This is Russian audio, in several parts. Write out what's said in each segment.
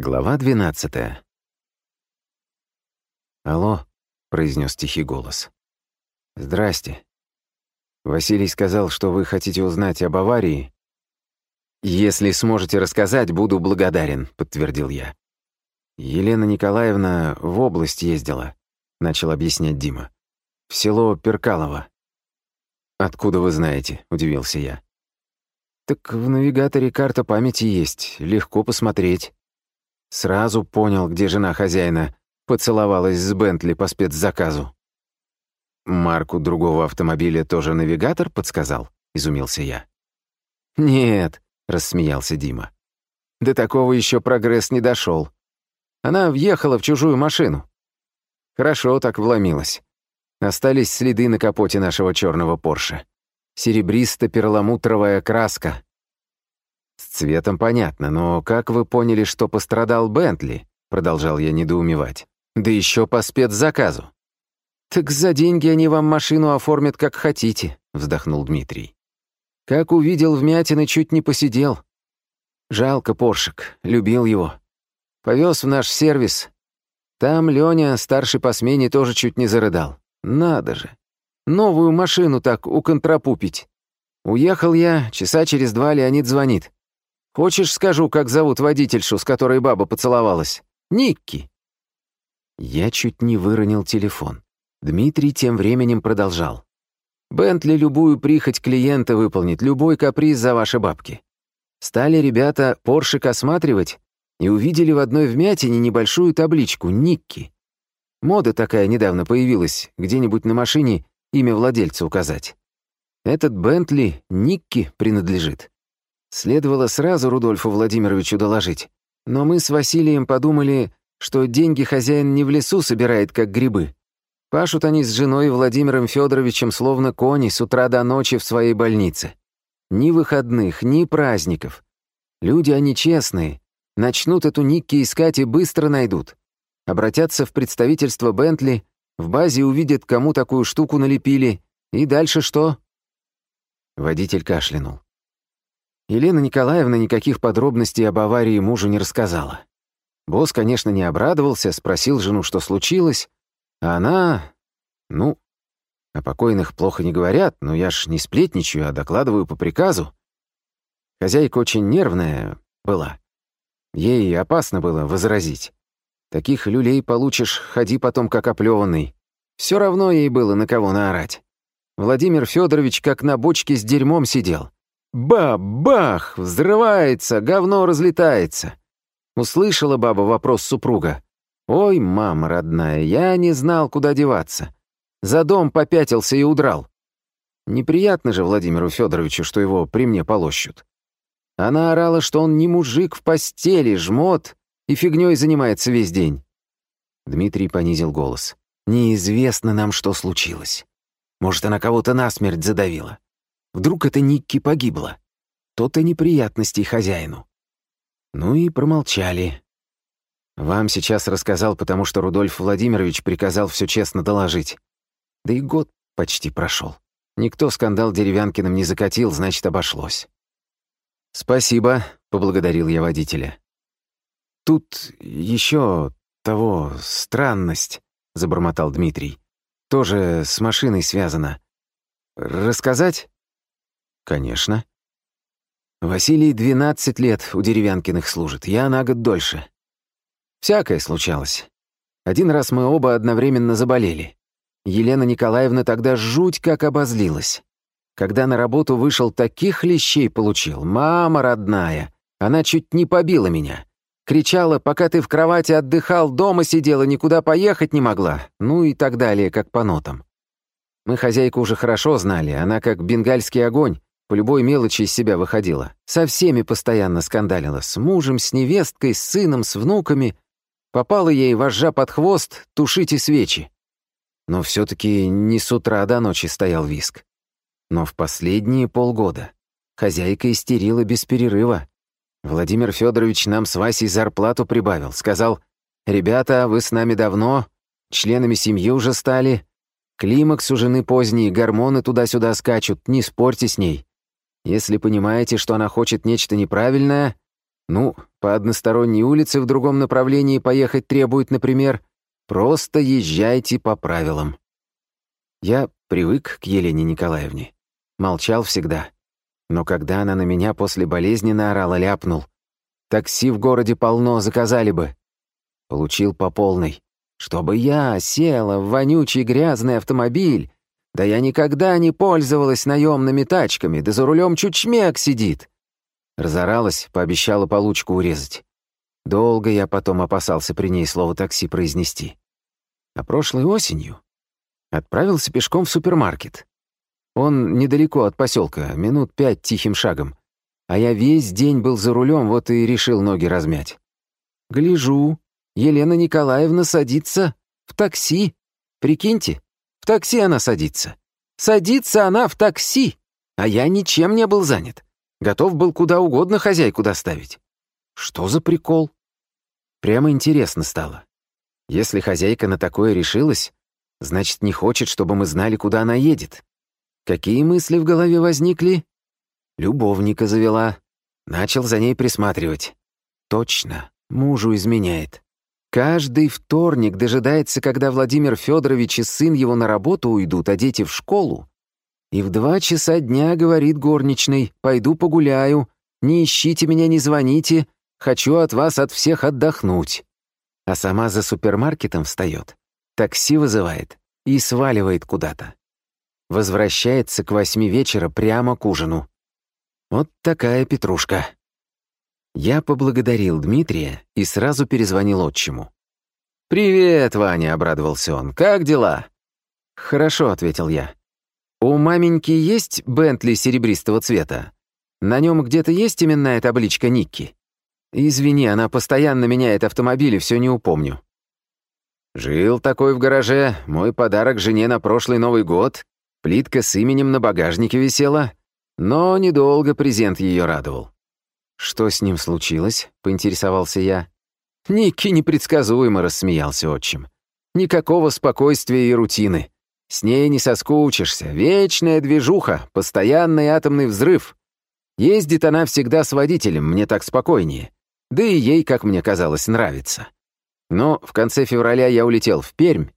Глава двенадцатая. «Алло», — произнес тихий голос. «Здрасте. Василий сказал, что вы хотите узнать об аварии». «Если сможете рассказать, буду благодарен», — подтвердил я. «Елена Николаевна в область ездила», — начал объяснять Дима. «В село Перкалово». «Откуда вы знаете?» — удивился я. «Так в навигаторе карта памяти есть, легко посмотреть». Сразу понял, где жена хозяина поцеловалась с Бентли по спецзаказу. «Марку другого автомобиля тоже навигатор подсказал?» — изумился я. «Нет», — рассмеялся Дима. «До такого еще прогресс не дошел. Она въехала в чужую машину. Хорошо так вломилась. Остались следы на капоте нашего черного Порше. Серебристо-перламутровая краска. «С цветом понятно, но как вы поняли, что пострадал Бентли?» Продолжал я недоумевать. «Да еще по спецзаказу». «Так за деньги они вам машину оформят как хотите», — вздохнул Дмитрий. «Как увидел вмятины, чуть не посидел. Жалко Поршик, любил его. Повез в наш сервис. Там Лёня, старший по смене, тоже чуть не зарыдал. Надо же. Новую машину так уконтрапупить. Уехал я, часа через два Леонид звонит. Хочешь, скажу, как зовут водительшу, с которой баба поцеловалась? Никки». Я чуть не выронил телефон. Дмитрий тем временем продолжал. «Бентли любую прихоть клиента выполнит, любой каприз за ваши бабки. Стали ребята Поршик осматривать и увидели в одной вмятине небольшую табличку «Никки». Мода такая недавно появилась, где-нибудь на машине имя владельца указать. Этот Бентли Никки принадлежит. Следовало сразу Рудольфу Владимировичу доложить. Но мы с Василием подумали, что деньги хозяин не в лесу собирает, как грибы. Пашут они с женой Владимиром Федоровичем словно кони с утра до ночи в своей больнице. Ни выходных, ни праздников. Люди они честные. Начнут эту Никки искать и быстро найдут. Обратятся в представительство Бентли, в базе увидят, кому такую штуку налепили. И дальше что? Водитель кашлянул. Елена Николаевна никаких подробностей об аварии мужу не рассказала. Босс, конечно, не обрадовался, спросил жену, что случилось, а она... Ну, о покойных плохо не говорят, но я ж не сплетничаю, а докладываю по приказу. Хозяйка очень нервная была. Ей опасно было возразить. Таких люлей получишь, ходи потом как оплеванный. Все равно ей было на кого наорать. Владимир Федорович как на бочке с дерьмом сидел. Ба-бах! Взрывается, говно разлетается. Услышала баба вопрос супруга. «Ой, мама родная, я не знал, куда деваться. За дом попятился и удрал. Неприятно же Владимиру Федоровичу, что его при мне полощут. Она орала, что он не мужик в постели, жмот и фигней занимается весь день. Дмитрий понизил голос. «Неизвестно нам, что случилось. Может, она кого-то насмерть задавила. Вдруг это Никки погибла? То-то неприятностей хозяину. Ну и промолчали. Вам сейчас рассказал, потому что Рудольф Владимирович приказал все честно доложить. Да и год почти прошел. Никто скандал Деревянкиным не закатил, значит, обошлось. «Спасибо», — поблагодарил я водителя. «Тут еще того странность», — забормотал Дмитрий. «Тоже с машиной связано. Рассказать?» «Конечно». «Василий 12 лет у Деревянкиных служит, я на год дольше. Всякое случалось. Один раз мы оба одновременно заболели. Елена Николаевна тогда жуть как обозлилась. Когда на работу вышел, таких лещей получил. Мама родная. Она чуть не побила меня. Кричала, пока ты в кровати отдыхал, дома сидела, никуда поехать не могла. Ну и так далее, как по нотам. Мы хозяйку уже хорошо знали, она как бенгальский огонь. По любой мелочи из себя выходила. Со всеми постоянно скандалила. С мужем, с невесткой, с сыном, с внуками. Попала ей вожжа под хвост, тушите свечи. Но все таки не с утра до ночи стоял виск. Но в последние полгода хозяйка истерила без перерыва. Владимир Федорович нам с Васей зарплату прибавил. Сказал, «Ребята, вы с нами давно, членами семьи уже стали. Климакс у жены поздний, гормоны туда-сюда скачут, не спорьте с ней. Если понимаете, что она хочет нечто неправильное, Ну, по односторонней улице в другом направлении поехать требует, например, просто езжайте по правилам. Я привык к Елене Николаевне. Молчал всегда. Но когда она на меня после болезни наорала, ляпнул. Такси в городе полно, заказали бы. Получил по полной. Чтобы я села в вонючий грязный автомобиль. Да я никогда не пользовалась наемными тачками, да за рулем чучмек сидит. Разоралась, пообещала получку урезать. Долго я потом опасался при ней слово «такси» произнести. А прошлой осенью отправился пешком в супермаркет. Он недалеко от поселка, минут пять тихим шагом. А я весь день был за рулем, вот и решил ноги размять. Гляжу, Елена Николаевна садится в такси. Прикиньте, в такси она садится. Садится она в такси, а я ничем не был занят. Готов был куда угодно хозяйку доставить. Что за прикол? Прямо интересно стало. Если хозяйка на такое решилась, значит, не хочет, чтобы мы знали, куда она едет. Какие мысли в голове возникли? Любовника завела. Начал за ней присматривать. Точно, мужу изменяет. Каждый вторник дожидается, когда Владимир Федорович и сын его на работу уйдут, а дети в школу. И в два часа дня говорит горничной, «Пойду погуляю, не ищите меня, не звоните, хочу от вас от всех отдохнуть». А сама за супермаркетом встает, такси вызывает и сваливает куда-то. Возвращается к восьми вечера прямо к ужину. Вот такая петрушка. Я поблагодарил Дмитрия и сразу перезвонил отчиму. «Привет, Ваня», — обрадовался он. «Как дела?» «Хорошо», — ответил я. «У маменьки есть Бентли серебристого цвета? На нем где-то есть именная табличка Никки? Извини, она постоянно меняет автомобили, все не упомню». «Жил такой в гараже, мой подарок жене на прошлый Новый год. Плитка с именем на багажнике висела, но недолго презент ее радовал. «Что с ним случилось?» — поинтересовался я. Никки непредсказуемо рассмеялся отчим. «Никакого спокойствия и рутины. С ней не соскучишься. Вечная движуха, постоянный атомный взрыв. Ездит она всегда с водителем, мне так спокойнее. Да и ей, как мне казалось, нравится. Но в конце февраля я улетел в Пермь.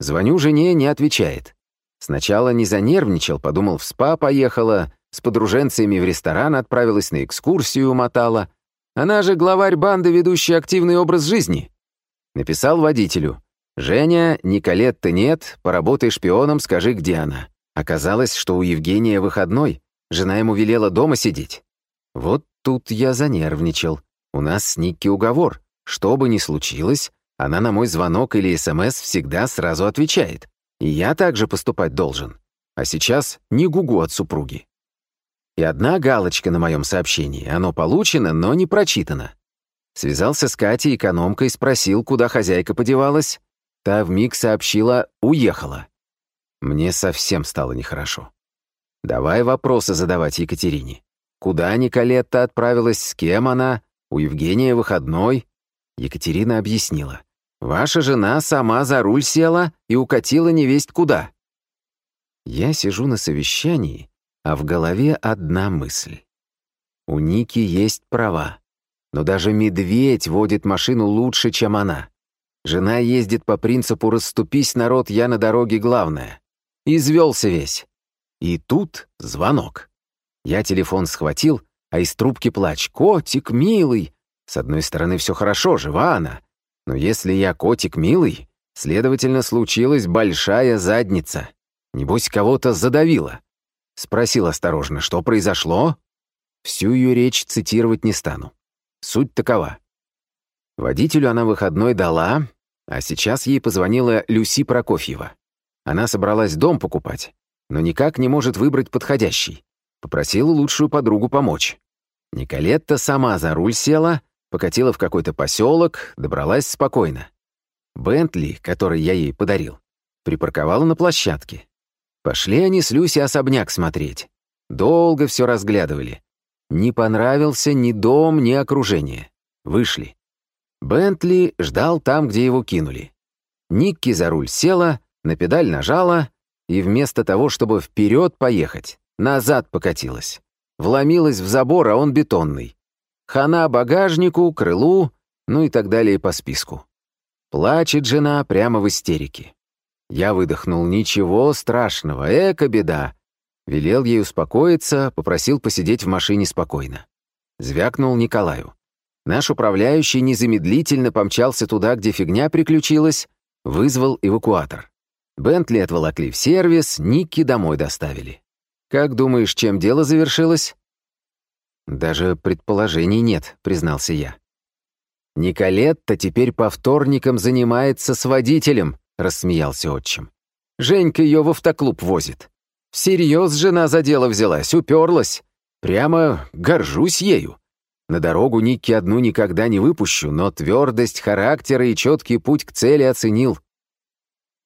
Звоню жене, не отвечает. Сначала не занервничал, подумал, в СПА поехала, с подруженцами в ресторан отправилась на экскурсию, мотала. Она же главарь банды, ведущий активный образ жизни. Написал водителю. «Женя, Николетты нет, поработай шпионом, скажи, где она». Оказалось, что у Евгения выходной, жена ему велела дома сидеть. Вот тут я занервничал. У нас с Никки уговор. Что бы ни случилось, она на мой звонок или СМС всегда сразу отвечает. И я также поступать должен. А сейчас не гугу от супруги. И одна галочка на моем сообщении. Оно получено, но не прочитано. Связался с Катей, экономкой, спросил, куда хозяйка подевалась. Та вмиг сообщила «уехала». Мне совсем стало нехорошо. Давай вопросы задавать Екатерине. Куда Николетта отправилась, с кем она? У Евгения выходной? Екатерина объяснила. Ваша жена сама за руль села и укатила невесть куда. Я сижу на совещании а в голове одна мысль. У Ники есть права, но даже медведь водит машину лучше, чем она. Жена ездит по принципу «расступись, народ, я на дороге главное». Извелся весь. И тут звонок. Я телефон схватил, а из трубки плач. «Котик, милый!» С одной стороны, все хорошо, жива она. Но если я котик милый, следовательно, случилась большая задница. Небось, кого-то задавило. Спросил осторожно, что произошло? Всю ее речь цитировать не стану. Суть такова. Водителю она выходной дала, а сейчас ей позвонила Люси Прокофьева. Она собралась дом покупать, но никак не может выбрать подходящий. Попросила лучшую подругу помочь. Николетта сама за руль села, покатила в какой-то поселок, добралась спокойно. Бентли, который я ей подарил, припарковала на площадке. Пошли они с Люси особняк смотреть. Долго все разглядывали. Не понравился ни дом, ни окружение. Вышли. Бентли ждал там, где его кинули. Никки за руль села, на педаль нажала, и вместо того, чтобы вперед поехать, назад покатилась. Вломилась в забор, а он бетонный. Хана багажнику, крылу, ну и так далее по списку. Плачет жена прямо в истерике. Я выдохнул, ничего страшного, эко беда. Велел ей успокоиться, попросил посидеть в машине спокойно. Звякнул Николаю. Наш управляющий незамедлительно помчался туда, где фигня приключилась, вызвал эвакуатор. Бентли отволокли в сервис, Никки домой доставили. Как думаешь, чем дело завершилось? Даже предположений нет, признался я. Николетта теперь по вторникам занимается с водителем, рассмеялся отчим. Женька ее в автоклуб возит. Всерьез жена за дело взялась, уперлась. Прямо горжусь ею. На дорогу Никки одну никогда не выпущу, но твердость характера и четкий путь к цели оценил.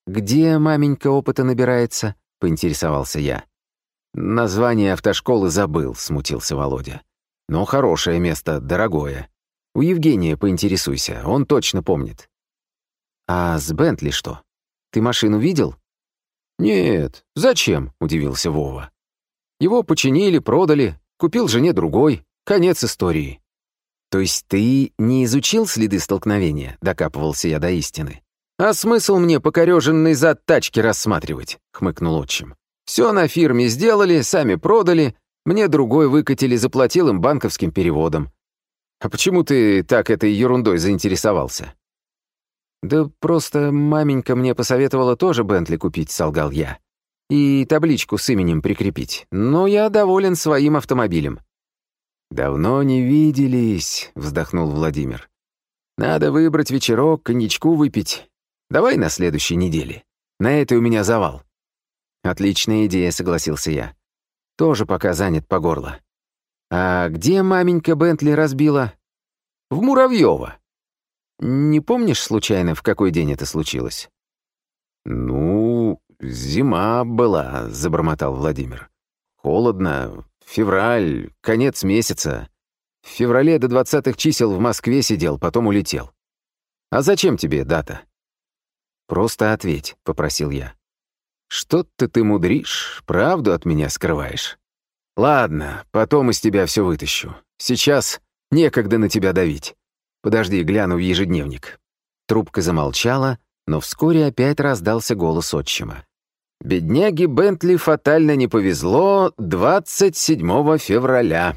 «Где маменька опыта набирается?» — поинтересовался я. «Название автошколы забыл», — смутился Володя. «Но хорошее место, дорогое. У Евгения поинтересуйся, он точно помнит». «А с Бентли что? Ты машину видел?» «Нет, зачем?» — удивился Вова. «Его починили, продали, купил жене другой. Конец истории». «То есть ты не изучил следы столкновения?» — докапывался я до истины. «А смысл мне покореженный зад тачки рассматривать?» — хмыкнул отчим. «Все на фирме сделали, сами продали, мне другой выкатили, заплатил им банковским переводом. А почему ты так этой ерундой заинтересовался?» «Да просто маменька мне посоветовала тоже Бентли купить», — солгал я. «И табличку с именем прикрепить. Но я доволен своим автомобилем». «Давно не виделись», — вздохнул Владимир. «Надо выбрать вечерок, коньячку выпить. Давай на следующей неделе. На этой у меня завал». «Отличная идея», — согласился я. «Тоже пока занят по горло». «А где маменька Бентли разбила?» «В Муравьёво». «Не помнишь, случайно, в какой день это случилось?» «Ну, зима была», — забормотал Владимир. «Холодно, февраль, конец месяца. В феврале до двадцатых чисел в Москве сидел, потом улетел. А зачем тебе дата?» «Просто ответь», — попросил я. «Что-то ты мудришь, правду от меня скрываешь. Ладно, потом из тебя все вытащу. Сейчас некогда на тебя давить. Подожди, гляну в ежедневник». Трубка замолчала, но вскоре опять раздался голос отчима. «Бедняге Бентли фатально не повезло 27 февраля.